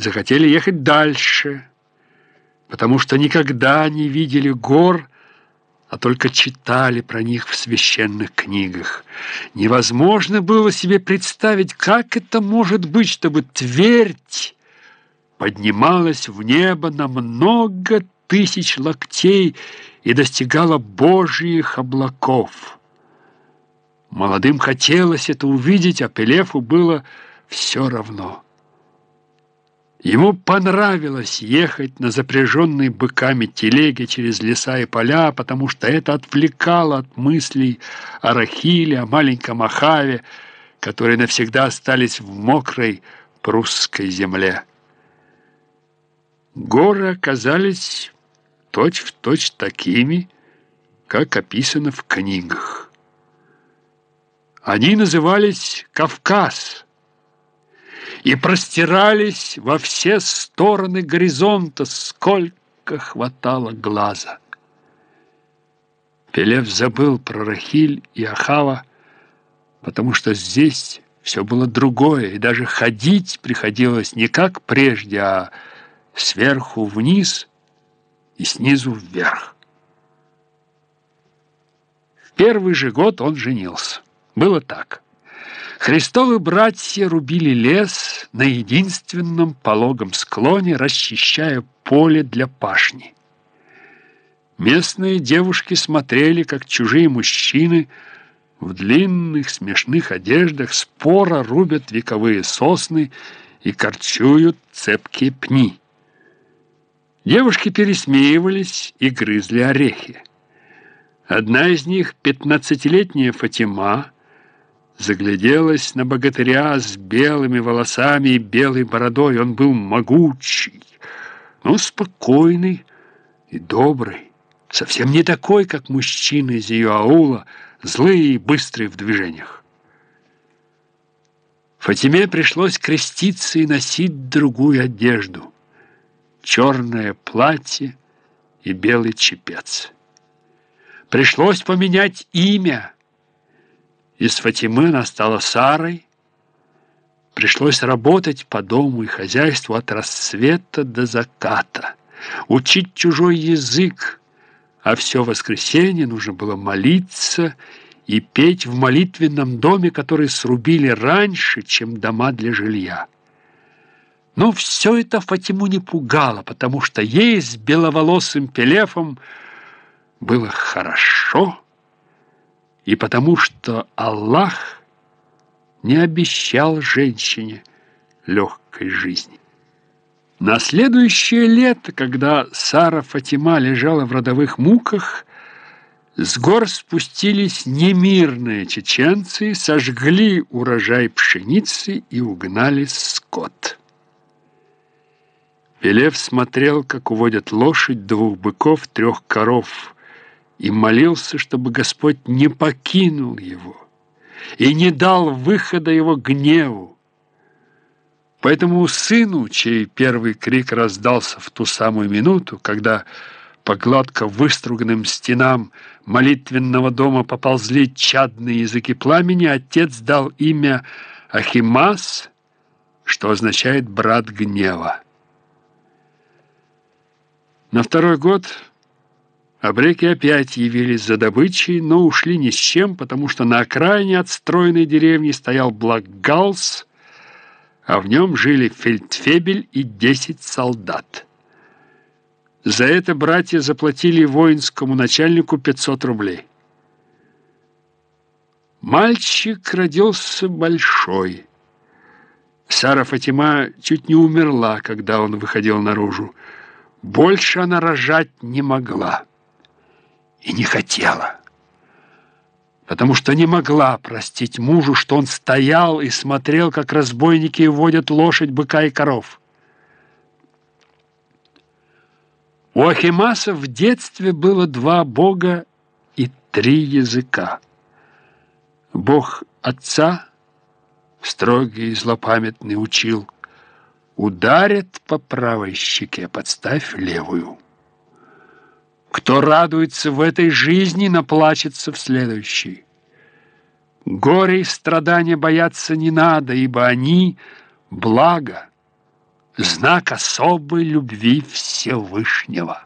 захотели ехать дальше, потому что никогда не видели гор, а только читали про них в священных книгах. Невозможно было себе представить, как это может быть, чтобы Твердь поднималась в небо на много тысяч локтей и достигала Божьих облаков. Молодым хотелось это увидеть, а Пелефу было все равно. Ему понравилось ехать на запряженной быками телеге через леса и поля, потому что это отвлекало от мыслей о Рахиле, о маленьком Ахаве, которые навсегда остались в мокрой прусской земле. Горы оказались точь-в-точь точь такими, как описано в книгах. Они назывались Кавказ – и простирались во все стороны горизонта, сколько хватало глаза. Пелев забыл про Рахиль и Ахава, потому что здесь все было другое, и даже ходить приходилось не как прежде, а сверху вниз и снизу вверх. В первый же год он женился. Было так. Христовы братья рубили лес на единственном пологом склоне, расчищая поле для пашни. Местные девушки смотрели, как чужие мужчины в длинных смешных одеждах споро рубят вековые сосны и корчуют цепкие пни. Девушки пересмеивались и грызли орехи. Одна из них, пятнадцатилетняя Фатима, загляделась на богатыря с белыми волосами и белой бородой. Он был могучий, но спокойный и добрый, совсем не такой, как мужчины из ее аула, злые и быстрые в движениях. Фатиме пришлось креститься и носить другую одежду, черное платье и белый чепец. Пришлось поменять имя – из Фатимы она стала Сарой. Пришлось работать по дому и хозяйству от рассвета до заката, учить чужой язык, а все воскресенье нужно было молиться и петь в молитвенном доме, который срубили раньше, чем дома для жилья. Но все это Фатиму не пугало, потому что ей с беловолосым Пелефом было хорошо, и потому что Аллах не обещал женщине легкой жизни. На следующее лето, когда Сара Фатима лежала в родовых муках, с гор спустились немирные чеченцы, сожгли урожай пшеницы и угнали скот. Пелев смотрел, как уводят лошадь, двух быков, трех коров – и молился, чтобы Господь не покинул его и не дал выхода его гневу. Поэтому сыну, чей первый крик раздался в ту самую минуту, когда по гладко выструганным стенам молитвенного дома поползли чадные языки пламени, отец дал имя Ахимас, что означает «брат гнева». На второй год Абреки опять явились за добычей, но ушли ни с чем, потому что на окраине отстроенной деревни стоял Блакгаус, а в нем жили фельдфебель и десять солдат. За это братья заплатили воинскому начальнику 500 рублей. Мальчик родился большой. Сара Фатима чуть не умерла, когда он выходил наружу. Больше она рожать не могла и не хотела, потому что не могла простить мужу, что он стоял и смотрел, как разбойники водят лошадь, быка и коров. У Ахимаса в детстве было два бога и три языка. Бог отца, строгий и злопамятный, учил, ударит по правой щеке, подставь левую. Кто радуется в этой жизни, наплачется в следующей. Горе и страдания бояться не надо, ибо они — благо. знак особой любви Всевышнего.